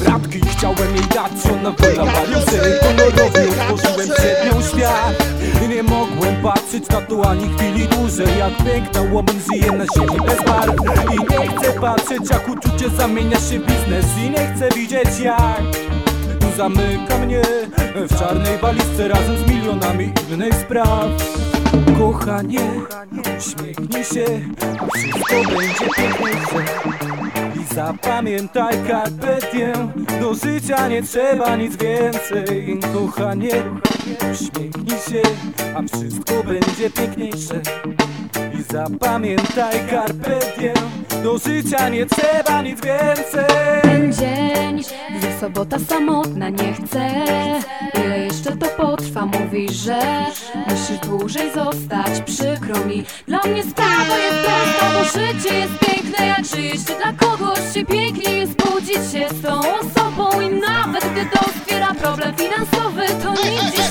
bratki Chciałem jej dać, ona wolała luzy Kolorowy otworzyłem przed nią świat Nie mogłem patrzeć na to ani chwili dłużej. Jak piękna woman żyje na ziemi bez barw I nie chcę patrzeć jak uczucie zamienia się w biznes I nie chcę widzieć jak Zamyka mnie w czarnej walizce razem z milionami innych spraw. Kochanie, uśmiechnij się, wszystko będzie piękniejsze zapamiętaj carpe diem, do życia nie trzeba nic więcej. Kochanie, uśmiechnij się, a wszystko będzie piękniejsze. I zapamiętaj carpe diem Do życia nie trzeba nic więcej. Ten dzień, gdzie sobota samotna nie chce Ile jeszcze to potrwa, mówisz, że Musisz dłużej zostać, przykro mi. Dla mnie sprawa jest prosta, bo życie jest piękne jeśli dla kogoś się biegnie jest budzić się z tą osobą I nawet gdy to stwiera problem finansowy To nigdzie